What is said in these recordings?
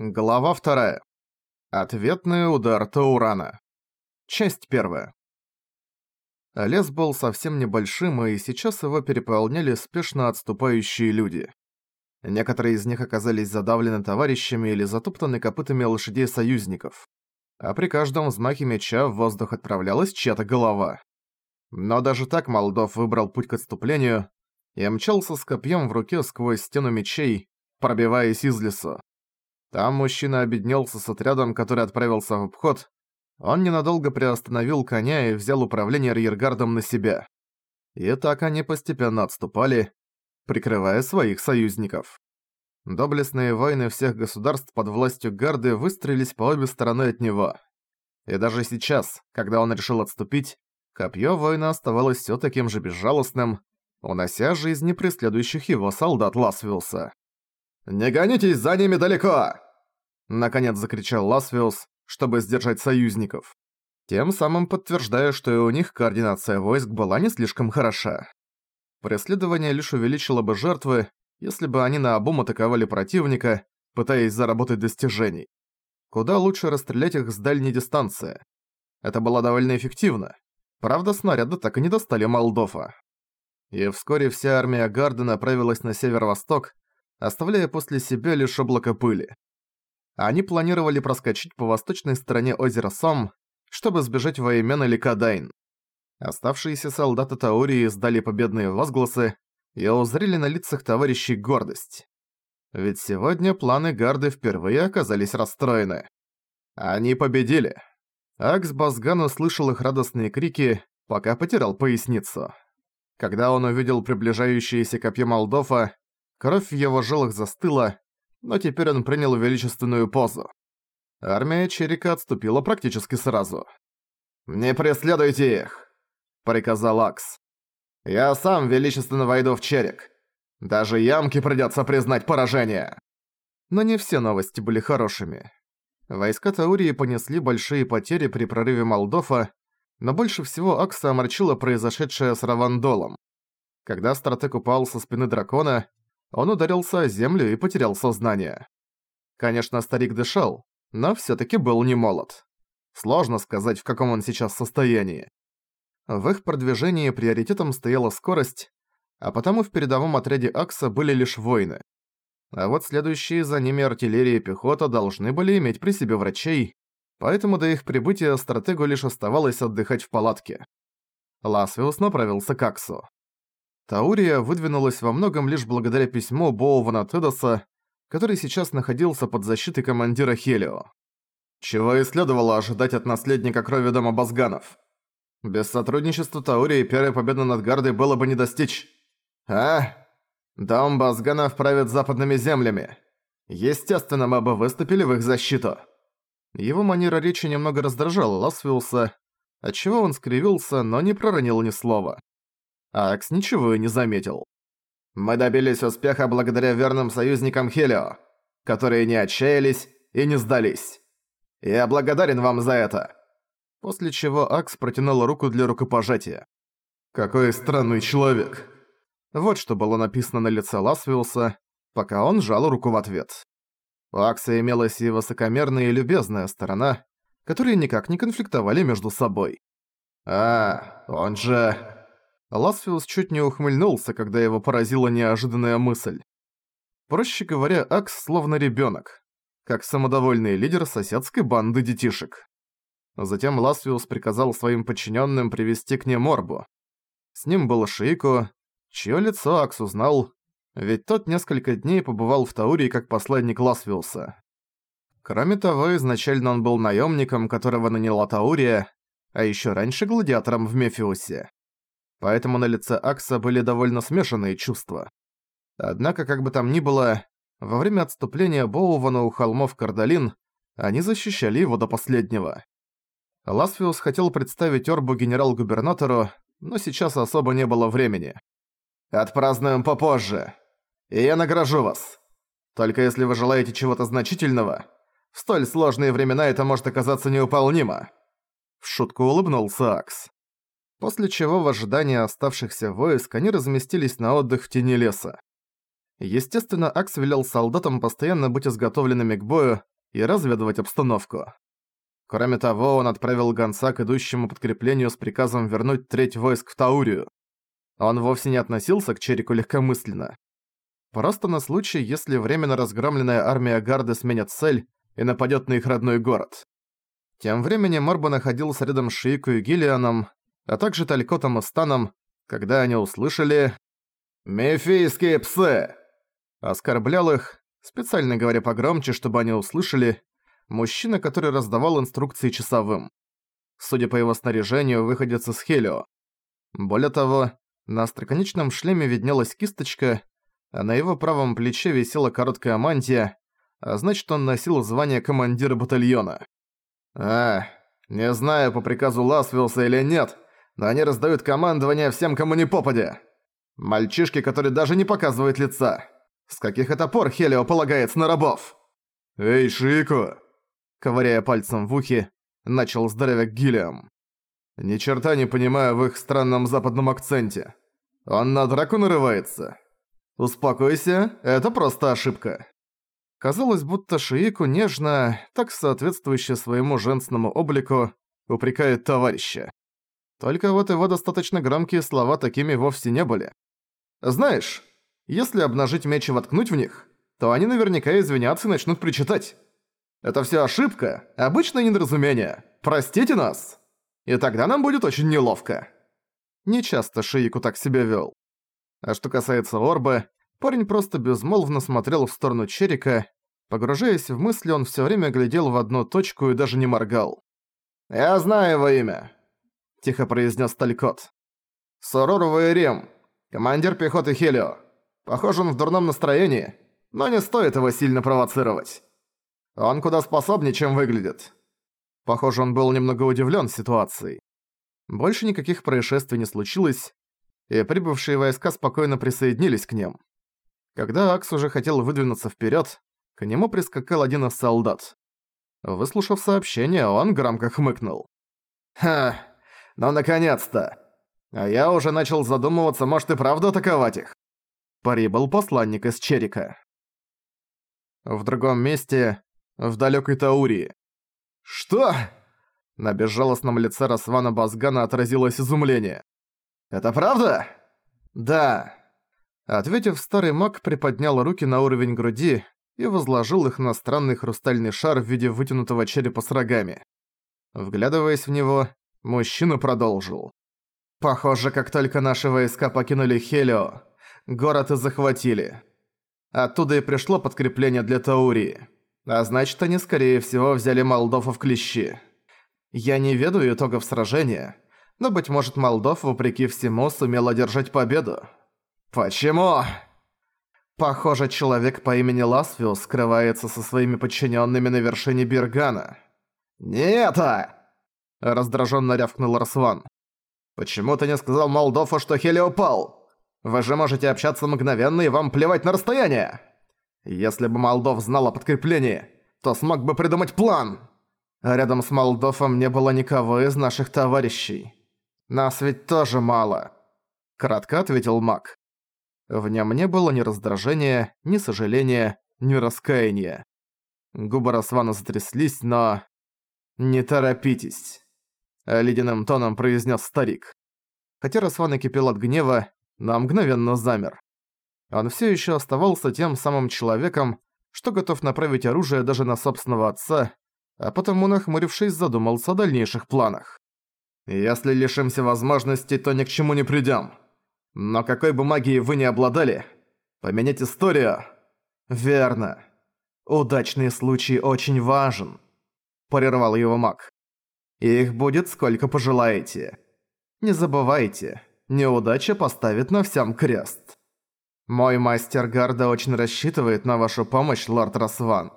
Глава 2. Ответный удар Таурана. Часть 1. Лес был совсем небольшим, и сейчас его переполняли спешно отступающие люди. Некоторые из них оказались задавлены товарищами или затоптаны копытами лошадей союзников. А при каждом взмахе меча в воздух отправлялась чья-то голова. Но даже так Молдов выбрал путь к отступлению и мчался с копьем в руке сквозь стену мечей, пробиваясь из лесу. Там мужчина объединился с отрядом, который отправился в обход. Он ненадолго приостановил коня и взял управление арьергардом на себя. И так они постепенно отступали, прикрывая своих союзников. Доблестные войны всех государств под властью гарды выстроились по обе стороны от него. И даже сейчас, когда он решил отступить, копье воина оставалось все таким же безжалостным, унося жизни преследующих его солдат Ласвилса. «Не гонитесь за ними далеко!» Наконец закричал Ласвиус, чтобы сдержать союзников. Тем самым подтверждая, что и у них координация войск была не слишком хороша. Преследование лишь увеличило бы жертвы, если бы они наобум атаковали противника, пытаясь заработать достижений. Куда лучше расстрелять их с дальней дистанции. Это было довольно эффективно. Правда, снаряды так и не достали Молдова. И вскоре вся армия Гарда направилась на северо-восток, оставляя после себя лишь облако пыли. Они планировали проскочить по восточной стороне озера Сом, чтобы сбежать во имя Ликадайн. Оставшиеся солдаты Таурии издали победные возгласы и узрели на лицах товарищей гордость. Ведь сегодня планы Гарды впервые оказались расстроены. Они победили. Акс Базган услышал их радостные крики, пока потерял поясницу. Когда он увидел приближающееся копье Молдова, Кровь в его жилах застыла, но теперь он принял величественную позу. Армия Черика отступила практически сразу. «Не преследуйте их!» – приказал Акс. «Я сам величественно войду в Черик. Даже ямки придётся признать поражение!» Но не все новости были хорошими. Войска Таурии понесли большие потери при прорыве Молдова, но больше всего Акса омрачило произошедшее с Равандолом. Когда стратег упал со спины дракона, он ударился о землю и потерял сознание. Конечно, старик дышал, но всё-таки был не молод. Сложно сказать, в каком он сейчас состоянии. В их продвижении приоритетом стояла скорость, а потому в передовом отряде Акса были лишь воины. А вот следующие за ними артиллерия и пехота должны были иметь при себе врачей, поэтому до их прибытия стратегу лишь оставалось отдыхать в палатке. Ласвиус направился к Аксу. Таурия выдвинулась во многом лишь благодаря письму Боувана Тедоса, который сейчас находился под защитой командира Хелио. Чего и следовало ожидать от наследника крови дома Базганов. Без сотрудничества Таурии первой победы над Гардой было бы не достичь. А? Дом Базганов правит западными землями. Естественно, мы бы выступили в их защиту. Его манера речи немного раздражала Ласвиуса, отчего он скривился, но не проронил ни слова. Акс ничего и не заметил. «Мы добились успеха благодаря верным союзникам Хелио, которые не отчаялись и не сдались. Я благодарен вам за это!» После чего Акс протянул руку для рукопожатия. «Какой странный человек!» Вот что было написано на лице Ласвиуса, пока он жал руку в ответ. У Акса имелась и высокомерная и любезная сторона, которые никак не конфликтовали между собой. «А, он же...» Ласфиус чуть не ухмыльнулся, когда его поразила неожиданная мысль. Проще говоря, Акс словно ребёнок, как самодовольный лидер соседской банды детишек. Затем Ласфиус приказал своим подчиненным привести к нему Морбу. С ним был Шико, чье лицо Акс узнал, ведь тот несколько дней побывал в Таурии как посланник Ласфиуса. Кроме того, изначально он был наемником, которого наняла Таурия, а еще раньше гладиатором в Мефиусе поэтому на лице Акса были довольно смешанные чувства. Однако, как бы там ни было, во время отступления Боувана у холмов Кардалин они защищали его до последнего. Ласфиус хотел представить Орбу генерал-губернатору, но сейчас особо не было времени. «Отпразднуем попозже, и я награжу вас. Только если вы желаете чего-то значительного, в столь сложные времена это может оказаться неуполнимо». В шутку улыбнулся Акс после чего в ожидании оставшихся войск они разместились на отдых в тени леса. Естественно, Акс велел солдатам постоянно быть изготовленными к бою, и разведывать обстановку. Кроме того, он отправил гонца к идущему подкреплению с приказом вернуть треть войск в Таурию. Он вовсе не относился к Черику легкомысленно. Просто на случай, если временно разгромленная армия Гарды сменит цель и нападет на их родной город. Тем временем Морба находился рядом с Шиику и Гиллианом, а также Талькотом и Станом, когда они услышали «Мефийские псы!» Оскорблял их, специально говоря погромче, чтобы они услышали, мужчина, который раздавал инструкции часовым. Судя по его снаряжению, выходец из Хелио. Более того, на остроконечном шлеме виднелась кисточка, а на его правом плече висела короткая мантия, а значит он носил звание командира батальона. «А, не знаю, по приказу Ласвилса или нет, они раздают командование всем, кому не попадя. Мальчишки, которые даже не показывают лица. С каких это пор Хелио полагается на рабов?» «Эй, Шико!» Ковыряя пальцем в ухе, начал здоровяк Гиллиам. «Ни черта не понимаю в их странном западном акценте. Он на драку нарывается?» «Успокойся, это просто ошибка». Казалось, будто Шиику нежно, так соответствующе своему женственному облику, упрекает товарища. Только вот его достаточно громкие слова такими вовсе не были. «Знаешь, если обнажить меч и воткнуть в них, то они наверняка извинятся и начнут причитать. Это все ошибка, обычное недоразумение. Простите нас!» И тогда нам будет очень неловко. Нечасто Шиику так себя вел. А что касается Орбы, парень просто безмолвно смотрел в сторону Черика. Погружаясь в мысли, он всё время глядел в одну точку и даже не моргал. «Я знаю его имя», — тихо произнес Талькот. «Сорору Ваерем, командир пехоты Хелио. Похоже, он в дурном настроении, но не стоит его сильно провоцировать. Он куда способнее, чем выглядит». Похоже, он был немного удивлен ситуацией. Больше никаких происшествий не случилось, и прибывшие войска спокойно присоединились к ним. Когда Акс уже хотел выдвинуться вперед, к нему прискакал один из солдат. Выслушав сообщение, он громко хмыкнул. «Ха, ну наконец-то! А я уже начал задумываться, может и правда атаковать их?» Прибыл посланник из Черика. В другом месте, в далекой Таурии. «Что?» На безжалостном лице Расвана Базгана отразилось изумление. «Это правда?» «Да». Ответив, старый маг приподнял руки на уровень груди и возложил их на странный хрустальный шар в виде вытянутого черепа с рогами. Вглядываясь в него, мужчина продолжил. «Похоже, как только наши войска покинули Хелио, город и захватили. Оттуда и пришло подкрепление для Таурии. А значит, они, скорее всего, взяли Молдову в клещи. Я не ведаю итогов сражения, но, быть может, Молдов, вопреки всему, сумел одержать победу. Почему? Похоже, человек по имени Ласфиус скрывается со своими подчиненными на вершине Бергана. «Не это!» – раздраженно рявкнул Расван. «Почему ты не сказал Молдофу, что Хели упал? Вы же можете общаться мгновенно и вам плевать на расстояние!» «Если бы Молдов знал о подкреплении, то смог бы придумать план!» А рядом с Молдофом не было никого из наших товарищей. «Нас ведь тоже мало», — кратко ответил маг. В нем не было ни раздражения, ни сожаления, ни раскаяния. Губы Расвана затряслись, но... «Не торопитесь», — ледяным тоном произнес старик. Хотя Расван кипел от гнева, но мгновенно замер. Он все еще оставался тем самым человеком, что готов направить оружие даже на собственного отца, а потому, нахмурившись, задумался о дальнейших планах. Если лишимся возможности, то ни к чему не придём. Но какой бы магией вы ни обладали, поменять историю... Верно. Удачный случай очень важен. Прервал его маг. Их будет сколько пожелаете. Не забывайте, неудача поставит на всем крест. Мой мастер Гарда очень рассчитывает на вашу помощь, лорд Расван.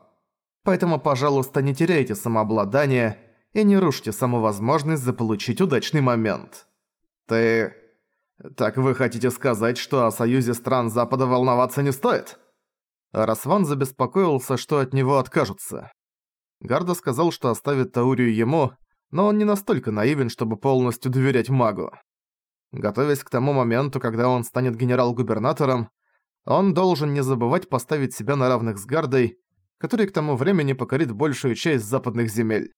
Поэтому, пожалуйста, не теряйте самообладание и не рушьте саму возможность заполучить удачный момент. Ты... Так вы хотите сказать, что о союзе стран Запада волноваться не стоит? Расван забеспокоился, что от него откажутся. Гарда сказал, что оставит Таурию ему, но он не настолько наивен, чтобы полностью доверять магу. Готовясь к тому моменту, когда он станет генерал-губернатором, он должен не забывать поставить себя на равных с Гардой, который к тому времени покорит большую часть западных земель.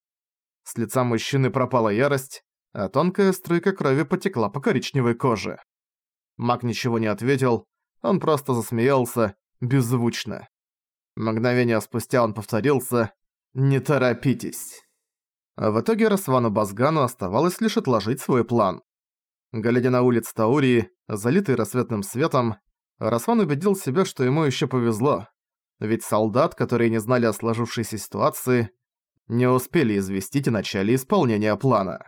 С лица мужчины пропала ярость, а тонкая струйка крови потекла по коричневой коже. Маг ничего не ответил, он просто засмеялся, беззвучно. Мгновение спустя он повторился «Не торопитесь». А в итоге Расвану Базгану оставалось лишь отложить свой план. Глядя на улицы Таурии, залитые рассветным светом, Расван убедил себя, что ему еще повезло. Ведь солдат, которые не знали о сложившейся ситуации, не успели известить о начале исполнения плана.